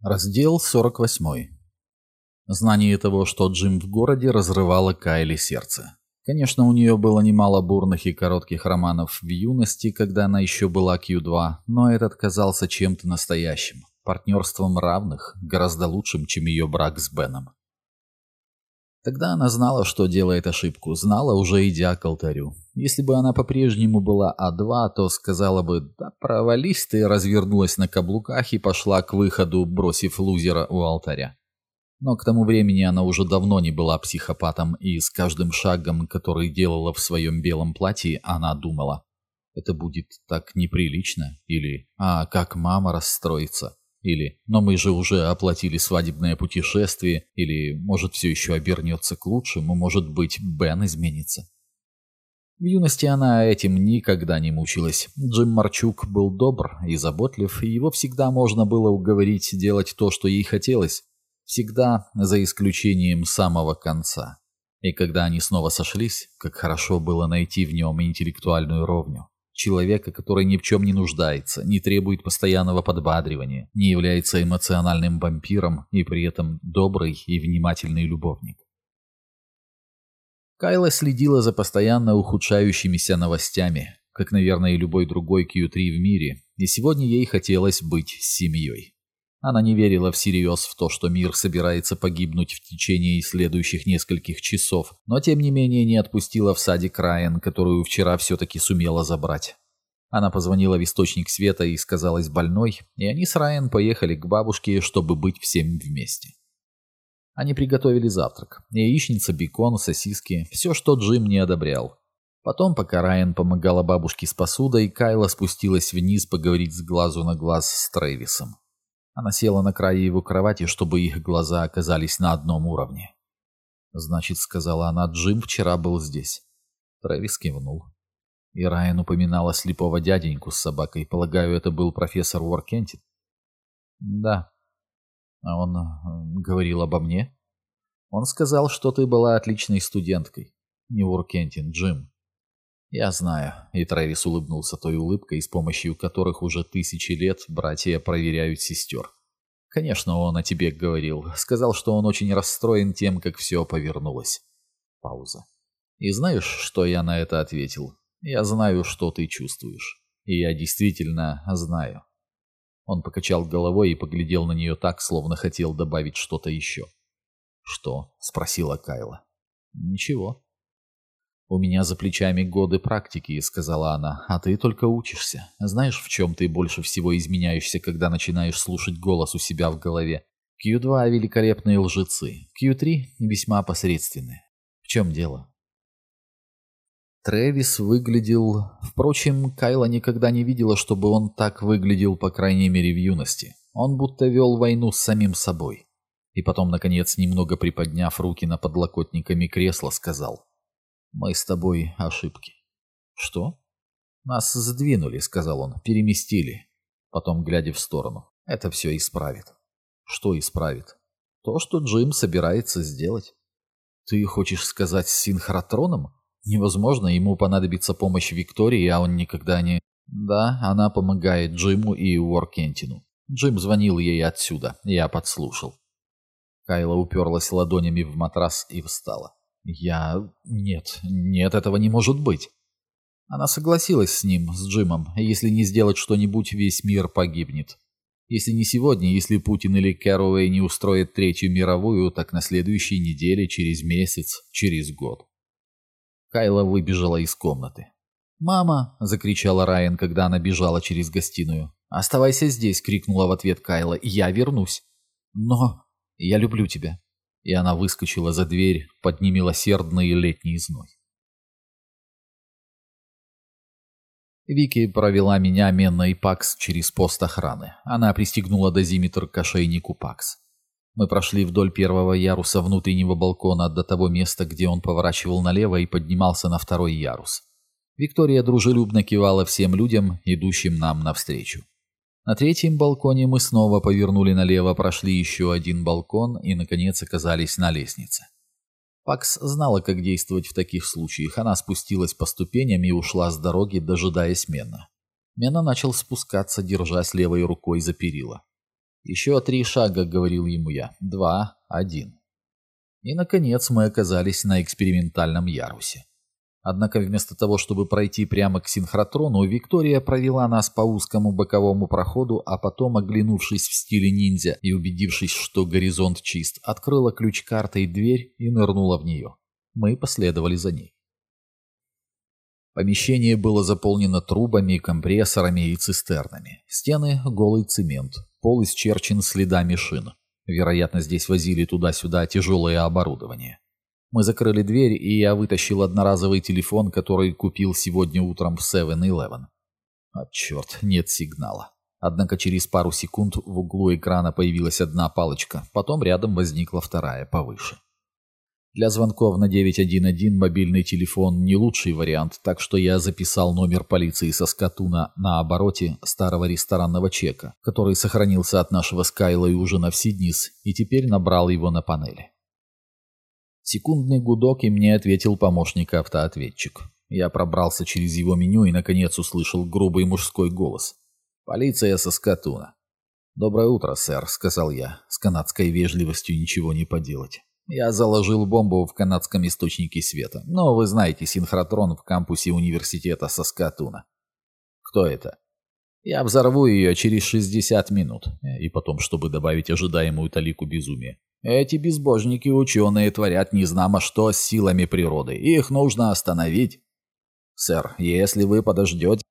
Раздел 48. Знание того, что Джим в городе, разрывало Кайли сердце. Конечно, у нее было немало бурных и коротких романов в юности, когда она еще была Q2, но этот казался чем-то настоящим, партнерством равных, гораздо лучшим, чем ее брак с Беном. Тогда она знала, что делает ошибку, знала, уже идя к алтарю. Если бы она по-прежнему была А2, то сказала бы «Да провались ты», развернулась на каблуках и пошла к выходу, бросив лузера у алтаря. Но к тому времени она уже давно не была психопатом, и с каждым шагом, который делала в своем белом платье, она думала «Это будет так неприлично» или «А, как мама расстроится». Или «Но мы же уже оплатили свадебное путешествие», или «Может, все еще обернется к лучшему, может быть, Бен изменится». В юности она этим никогда не мучилась. Джим Марчук был добр и заботлив, и его всегда можно было уговорить делать то, что ей хотелось. Всегда за исключением самого конца. И когда они снова сошлись, как хорошо было найти в нем интеллектуальную ровню. Человека, который ни в чем не нуждается, не требует постоянного подбадривания, не является эмоциональным вампиром и при этом добрый и внимательный любовник. Кайла следила за постоянно ухудшающимися новостями, как, наверное, и любой другой Q3 в мире, и сегодня ей хотелось быть семьей. Она не верила всерьез в то, что мир собирается погибнуть в течение следующих нескольких часов, но тем не менее не отпустила в садик Райан, которую вчера все-таки сумела забрать. Она позвонила в источник света и сказалась больной, и они с Райан поехали к бабушке, чтобы быть всем вместе. Они приготовили завтрак. Яичница, бекон, сосиски, все, что Джим не одобрял. Потом, пока Райан помогала бабушке с посудой, Кайла спустилась вниз поговорить с глазу на глаз с Трэвисом. Она села на крае его кровати, чтобы их глаза оказались на одном уровне. «Значит, — сказала она, — Джим вчера был здесь». Трэвис кивнул. И Райан упоминала слепого дяденьку с собакой. Полагаю, это был профессор Уоркентит? «Да», а он говорил обо мне? Он сказал, что ты была отличной студенткой. Не Уркентин, Джим. Я знаю. И Трэвис улыбнулся той улыбкой, с помощью которых уже тысячи лет братья проверяют сестер. Конечно, он о тебе говорил. Сказал, что он очень расстроен тем, как все повернулось. Пауза. И знаешь, что я на это ответил? Я знаю, что ты чувствуешь. И я действительно знаю. Он покачал головой и поглядел на нее так, словно хотел добавить что-то еще. «Что?» — спросила Кайла. «Ничего». «У меня за плечами годы практики», — сказала она, — «а ты только учишься. Знаешь, в чем ты больше всего изменяешься, когда начинаешь слушать голос у себя в голове? Q2 — великолепные лжецы, Q3 — весьма посредственные. В чем дело?» Трэвис выглядел... Впрочем, Кайла никогда не видела, чтобы он так выглядел, по крайней мере, в юности. Он будто вел войну с самим собой. И потом, наконец, немного приподняв руки на подлокотниками кресла, сказал. «Мы с тобой ошибки». «Что?» «Нас сдвинули», — сказал он, — «переместили». Потом, глядя в сторону. «Это все исправит». «Что исправит?» «То, что Джим собирается сделать». «Ты хочешь сказать с синхротроном?» Невозможно, ему понадобится помощь Виктории, а он никогда не... Да, она помогает Джиму и Уоркентину. Джим звонил ей отсюда, я подслушал. Кайла уперлась ладонями в матрас и встала. Я... Нет, нет, этого не может быть. Она согласилась с ним, с Джимом. Если не сделать что-нибудь, весь мир погибнет. Если не сегодня, если Путин или Кэрроуэй не устроят Третью мировую, так на следующей неделе, через месяц, через год. Кайла выбежала из комнаты. «Мама!» — закричала Райан, когда она бежала через гостиную. «Оставайся здесь!» — крикнула в ответ Кайла. «Я вернусь!» «Но я люблю тебя!» И она выскочила за дверь под немилосердный летний зной. Вики провела меня менной Пакс через пост охраны. Она пристегнула дозиметр к ошейнику Пакс. Мы прошли вдоль первого яруса внутреннего балкона до того места, где он поворачивал налево и поднимался на второй ярус. Виктория дружелюбно кивала всем людям, идущим нам навстречу. На третьем балконе мы снова повернули налево, прошли еще один балкон и, наконец, оказались на лестнице. Пакс знала, как действовать в таких случаях. Она спустилась по ступеням и ушла с дороги, дожидаясь Мена. Мена начал спускаться, держась левой рукой за перила. «Еще три шага», — говорил ему я. «Два, один». И, наконец, мы оказались на экспериментальном ярусе. Однако вместо того, чтобы пройти прямо к синхротрону, Виктория провела нас по узкому боковому проходу, а потом, оглянувшись в стиле ниндзя и убедившись, что горизонт чист, открыла ключ-картой дверь и нырнула в нее. Мы последовали за ней. Помещение было заполнено трубами, компрессорами и цистернами. Стены – голый цемент, пол исчерчен следами шин. Вероятно, здесь возили туда-сюда тяжелое оборудование. Мы закрыли дверь, и я вытащил одноразовый телефон, который купил сегодня утром в 7-Eleven. А черт, нет сигнала. Однако через пару секунд в углу экрана появилась одна палочка, потом рядом возникла вторая, повыше. Для звонков на 911 мобильный телефон не лучший вариант, так что я записал номер полиции со Скатуна на обороте старого ресторанного чека, который сохранился от нашего Скайла и ужина в Сиднис, и теперь набрал его на панели. Секундный гудок, и мне ответил помощник-автоответчик. Я пробрался через его меню и, наконец, услышал грубый мужской голос. «Полиция со Скатуна». «Доброе утро, сэр», — сказал я. С канадской вежливостью ничего не поделать. Я заложил бомбу в канадском источнике света. Но вы знаете синхротрон в кампусе университета Саскатуна. Кто это? Я взорву ее через 60 минут. И потом, чтобы добавить ожидаемую талику безумия. Эти безбожники-ученые творят незнамо что с силами природы. Их нужно остановить. Сэр, если вы подождете...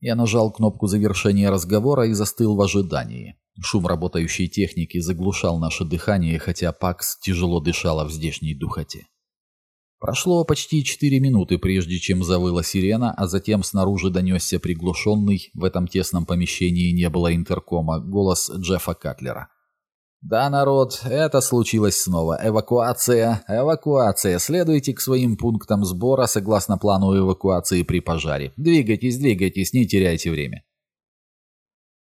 Я нажал кнопку завершения разговора и застыл в ожидании. Шум работающей техники заглушал наше дыхание, хотя Пакс тяжело дышала в здешней духоте. Прошло почти четыре минуты, прежде чем завыла сирена, а затем снаружи донесся приглушенный, в этом тесном помещении не было интеркома, голос Джеффа Катлера. «Да, народ, это случилось снова. Эвакуация, эвакуация. Следуйте к своим пунктам сбора согласно плану эвакуации при пожаре. Двигайтесь, двигайтесь, не теряйте время».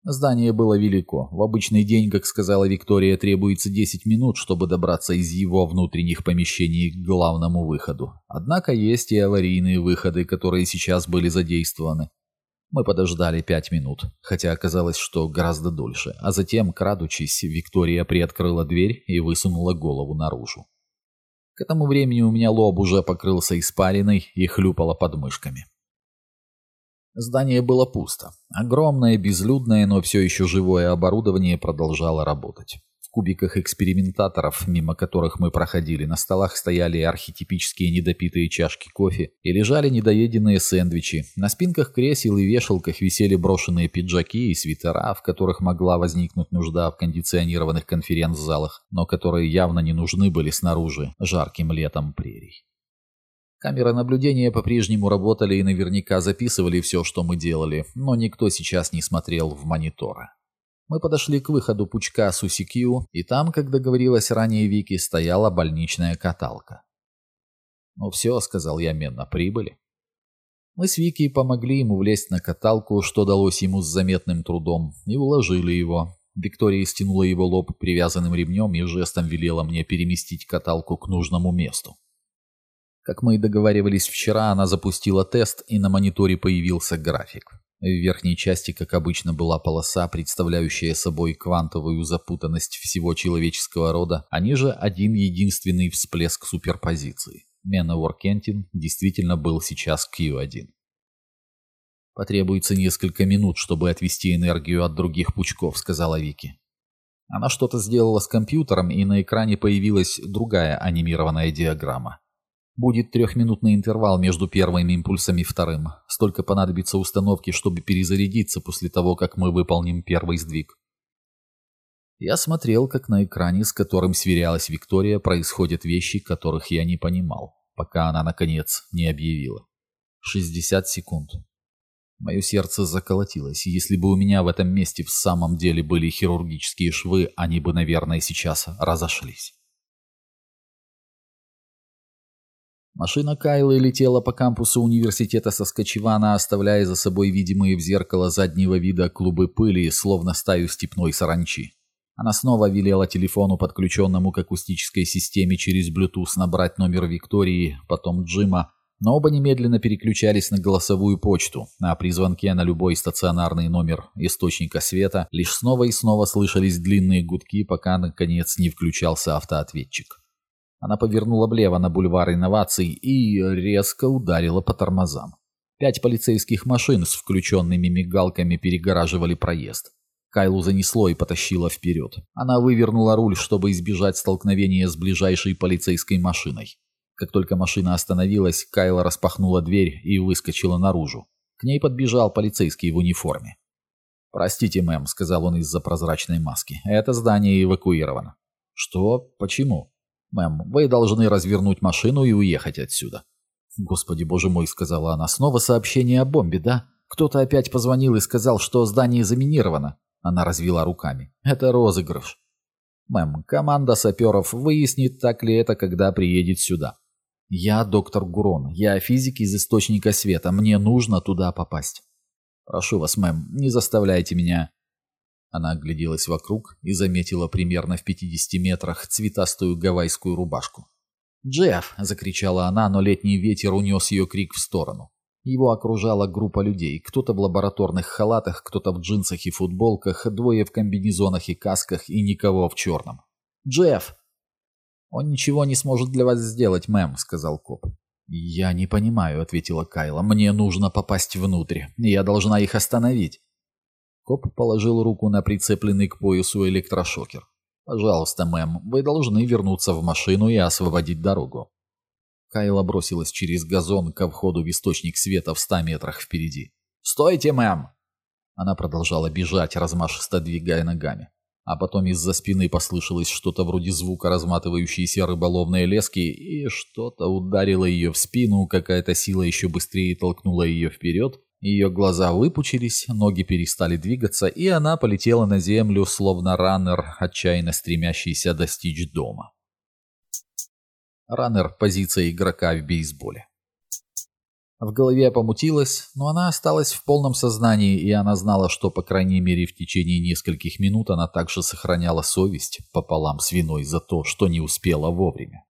Здание было велико. В обычный день, как сказала Виктория, требуется 10 минут, чтобы добраться из его внутренних помещений к главному выходу. Однако есть и аварийные выходы, которые сейчас были задействованы. Мы подождали пять минут, хотя оказалось, что гораздо дольше, а затем, крадучись, Виктория приоткрыла дверь и высунула голову наружу. К этому времени у меня лоб уже покрылся испариной и хлюпало подмышками. Здание было пусто. Огромное, безлюдное, но все еще живое оборудование продолжало работать. Кубиках экспериментаторов, мимо которых мы проходили, на столах стояли архетипические недопитые чашки кофе и лежали недоеденные сэндвичи. На спинках кресел и вешалках висели брошенные пиджаки и свитера, в которых могла возникнуть нужда в кондиционированных конференц-залах, но которые явно не нужны были снаружи, жарким летом прерий. Камеры наблюдения по-прежнему работали и наверняка записывали все, что мы делали, но никто сейчас не смотрел в мониторы. Мы подошли к выходу пучка Сусикью, и там, как договорилась ранее Вики, стояла больничная каталка. «Ну все», — сказал я менно, — «прибыли». Мы с Вики помогли ему влезть на каталку, что далось ему с заметным трудом, и уложили его. Виктория стянула его лоб привязанным ремнем и жестом велела мне переместить каталку к нужному месту. Как мы и договаривались вчера, она запустила тест, и на мониторе появился график. В верхней части, как обычно, была полоса, представляющая собой квантовую запутанность всего человеческого рода, а ниже один единственный всплеск суперпозиции. Меновор Кентин действительно был сейчас Q1. «Потребуется несколько минут, чтобы отвести энергию от других пучков», — сказала Вики. Она что-то сделала с компьютером, и на экране появилась другая анимированная диаграмма. Будет трехминутный интервал между первыми импульсами и вторым. Столько понадобится установки, чтобы перезарядиться после того, как мы выполним первый сдвиг. Я смотрел, как на экране, с которым сверялась Виктория, происходят вещи, которых я не понимал, пока она, наконец, не объявила. 60 секунд. Мое сердце заколотилось. Если бы у меня в этом месте в самом деле были хирургические швы, они бы, наверное, сейчас разошлись. Машина Кайлы летела по кампусу университета Соскочевана, оставляя за собой видимые в зеркало заднего вида клубы пыли, словно стаю степной саранчи. Она снова велела телефону, подключенному к акустической системе через Bluetooth, набрать номер Виктории, потом Джима, но оба немедленно переключались на голосовую почту, а при звонке на любой стационарный номер источника света лишь снова и снова слышались длинные гудки, пока, наконец, не включался автоответчик. Она повернула влево на бульвар инноваций и резко ударила по тормозам. Пять полицейских машин с включенными мигалками перегораживали проезд. Кайлу занесло и потащило вперед. Она вывернула руль, чтобы избежать столкновения с ближайшей полицейской машиной. Как только машина остановилась, Кайла распахнула дверь и выскочила наружу. К ней подбежал полицейский в униформе. «Простите, мэм», — сказал он из-за прозрачной маски. «Это здание эвакуировано». «Что? Почему?» «Мэм, вы должны развернуть машину и уехать отсюда». «Господи, боже мой», — сказала она, — «снова сообщение о бомбе, да? Кто-то опять позвонил и сказал, что здание заминировано». Она развела руками. «Это розыгрыш». «Мэм, команда саперов выяснит, так ли это, когда приедет сюда». «Я доктор Гурон. Я физик из источника света. Мне нужно туда попасть». «Прошу вас, мэм, не заставляйте меня». Она огляделась вокруг и заметила примерно в 50 метрах цветастую гавайскую рубашку. «Джефф!» — закричала она, но летний ветер унес ее крик в сторону. Его окружала группа людей, кто-то в лабораторных халатах, кто-то в джинсах и футболках, двое в комбинезонах и касках и никого в черном. «Джефф!» «Он ничего не сможет для вас сделать, мэм», — сказал коп. «Я не понимаю», — ответила Кайла. «Мне нужно попасть внутрь. Я должна их остановить». Коп положил руку на прицепленный к поясу электрошокер. «Пожалуйста, мэм, вы должны вернуться в машину и освободить дорогу». Кайла бросилась через газон ко входу в источник света в ста метрах впереди. «Стойте, мэм!» Она продолжала бежать, размашисто двигая ногами а потом из-за спины послышалось что-то вроде звука разматывающейся рыболовной лески, и что-то ударило ее в спину, какая-то сила еще быстрее толкнула ее вперед, ее глаза выпучились, ноги перестали двигаться, и она полетела на землю, словно раннер, отчаянно стремящийся достичь дома. Раннер – позиция игрока в бейсболе. В голове помутилась, но она осталась в полном сознании, и она знала, что, по крайней мере, в течение нескольких минут она также сохраняла совесть пополам с виной за то, что не успела вовремя.